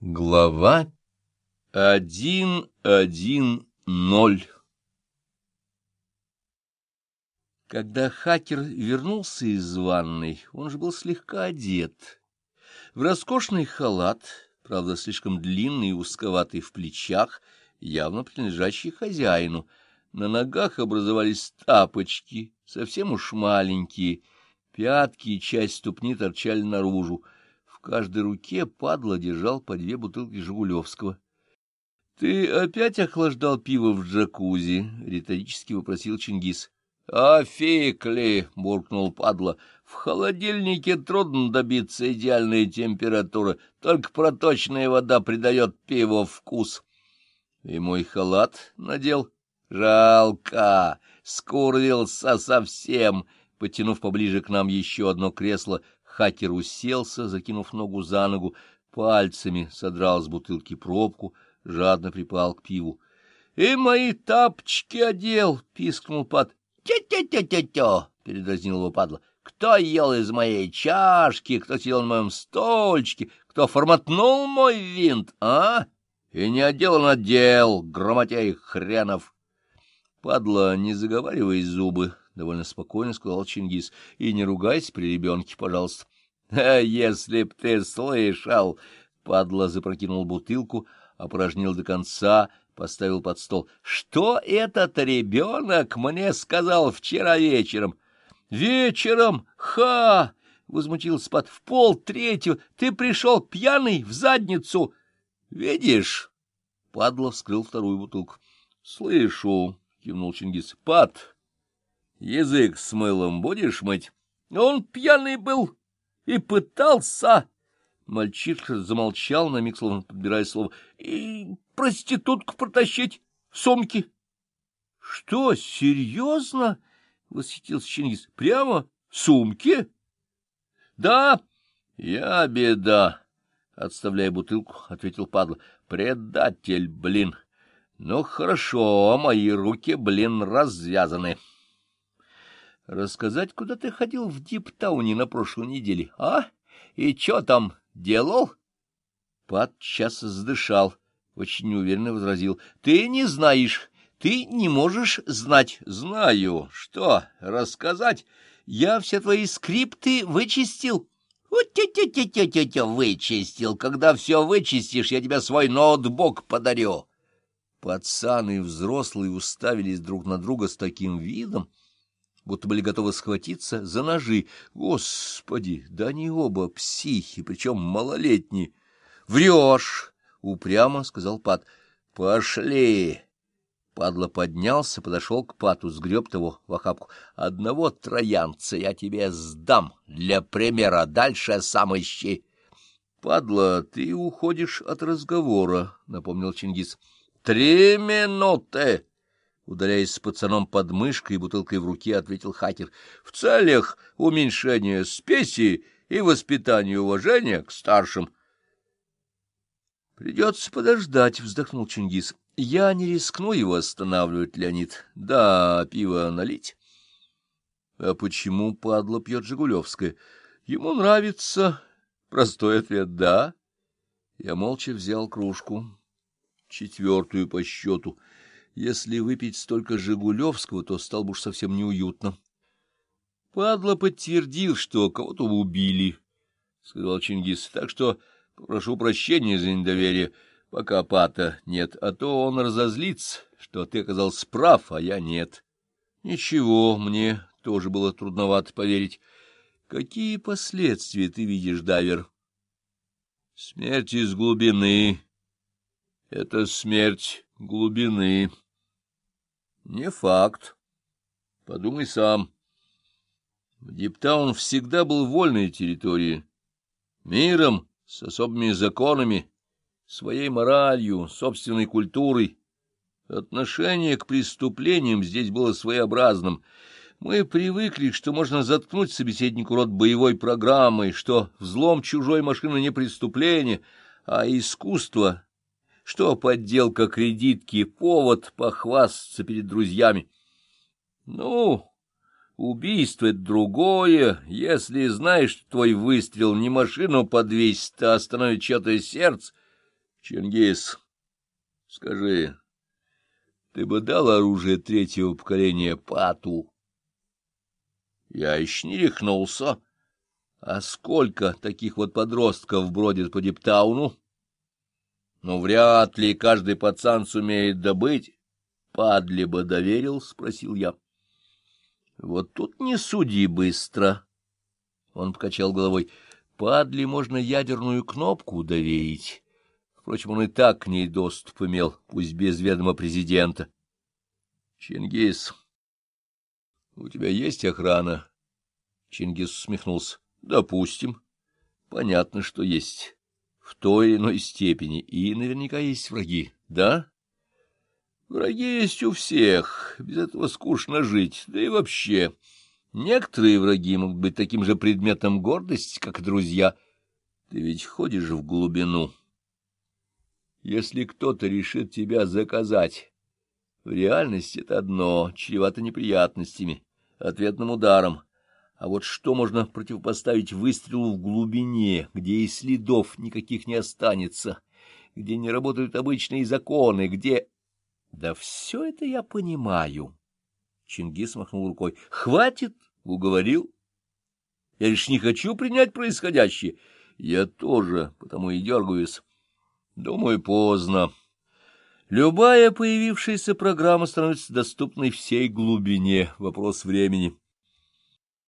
Глава один один ноль Когда хакер вернулся из ванной, он же был слегка одет. В роскошный халат, правда, слишком длинный и узковатый в плечах, явно принадлежащий хозяину. На ногах образовались тапочки, совсем уж маленькие, пятки и часть ступни торчали наружу. В каждой руке падла держал по две бутылки Жигулевского. — Ты опять охлаждал пиво в джакузи? — риторически вопросил Чингис. — А буркнул падла. — В холодильнике трудно добиться идеальной температуры, только проточная вода придает пиву вкус. И мой халат надел. Жалко! Скурвился совсем! Потянув поближе к нам еще одно кресло, Хакер уселся, закинув ногу за ногу, пальцами содрал с бутылки пробку, жадно припал к пиву. — И мои тапочки одел! — пискнул Пат. «Тя-тя-тя-тя-тя!» — передразнил его падла. «Кто ел из моей чашки, кто сидел на моем стольчике, кто форматнул мой винт, а? И не одел он отдел, громотей хренов!» Падла, не заговаривай зубы, — довольно спокойно сказал Чингис, — и не ругайся при ребенке, пожалуйста. — А если б ты слышал! — падла запрокинул бутылку, опорожнил до конца, поставил под стол. — Что этот ребенок мне сказал вчера вечером? — Вечером? Ха! — возмутился Пат. — В пол третьего ты пришел пьяный в задницу. — Видишь? — падла вскрыл вторую бутылку. — Слышу, — кивнул Чингис. — Пат! Язык с мылом будешь мыть? Он пьяный был и пытался... Мальчишка замолчал на миг, словно подбирая слово. И проститутку протащить в сумке. — Что, серьезно? — восхитился Чингис. — Прямо в сумке? — Да. — Я беда, — отставляя бутылку, — ответил падла. — Предатель, блин. Ну, хорошо, мои руки, блин, развязаны. — рассказать, куда ты ходил в Диптауне на прошлой неделе, а? И что там делал? Пат час задышал, очень неуверенно возразил. — Ты не знаешь, ты не можешь знать. — Знаю. Что, рассказать? Я все твои скрипты вычистил. — вычистил. Когда все вычистишь, я тебе свой ноутбук подарю. Пацаны и взрослые уставились друг на друга с таким видом, будто были готовы схватиться за ножи. Господи, да они оба психи, причем малолетние. — Врешь! — упрямо сказал Пат. — Пошли! Падла поднялся, подошел к Пату, сгреб того в охапку. — Одного троянца я тебе сдам для примера, дальше сам ищи. — Падла, ты уходишь от разговора, — напомнил Чингис. — Три минуты! Ударяясь с пацаном под мышкой и бутылкой в руке, ответил хакер. — В целях уменьшения спеси и воспитания уважения к старшим. — Придется подождать, — вздохнул Чингис. — Я не рискну его останавливать, Леонид. Да, пиво налить. — А почему падла пьет Жигулевское? Ему нравится. Простой ответ — да. Я молча взял кружку, четвертую по счету, — если выпить столько Жигулевского, то стало бы уж совсем неуютно. Падла подтвердил, что кого-то убили, — сказал Чингис, — так что прошу прощения за недоверие, пока пата нет, а то он разозлится, что ты оказался прав, а я нет. Ничего, мне тоже было трудновато поверить. Какие последствия ты видишь, Дайвер? Смерть из глубины. Это смерть глубины. Не факт. Подумай сам. Диптаун всегда был вольной территорией, миром с особыми законами, своей моралью, собственной культурой. Отношение к преступлениям здесь было своеобразным. Мы привыкли, что можно заткнуть собеседнику рот боевой программой, что взлом чужой машины не преступление, а искусство что подделка кредитки — повод похвастаться перед друзьями. Ну, убийство — это другое. Если знаешь, что твой выстрел не машину подвесит, а остановит чье-то сердце, Чингис, скажи, ты бы дал оружие третьего поколения Пату? Я еще не рехнулся. А сколько таких вот подростков бродит по Диптауну? Ну, вряд ли каждый пацан сумеет добыть. Падли бы доверил, — спросил я. Вот тут не суди быстро. Он покачал головой. Падли можно ядерную кнопку доверить. Впрочем, он и так к ней доступ имел, пусть без ведома президента. Чингис, у тебя есть охрана? Чингис усмехнулся. Допустим. Понятно, что есть. В той или иной степени. И наверняка есть враги. Да? Враги есть у всех. Без этого скучно жить. Да и вообще. Некоторые враги могут быть таким же предметом гордости, как друзья. Ты ведь ходишь в глубину. Если кто-то решит тебя заказать, в реальности это одно, чревато неприятностями, ответным ударом. А вот что можно противопоставить выстрелу в глубине, где и следов никаких не останется, где не работают обычные законы, где... Да все это я понимаю. Чингис махнул рукой. Хватит, уговорил. Я лишь не хочу принять происходящее. Я тоже, потому и дергаюсь. Думаю, поздно. Любая появившаяся программа становится доступной всей глубине. Вопрос времени.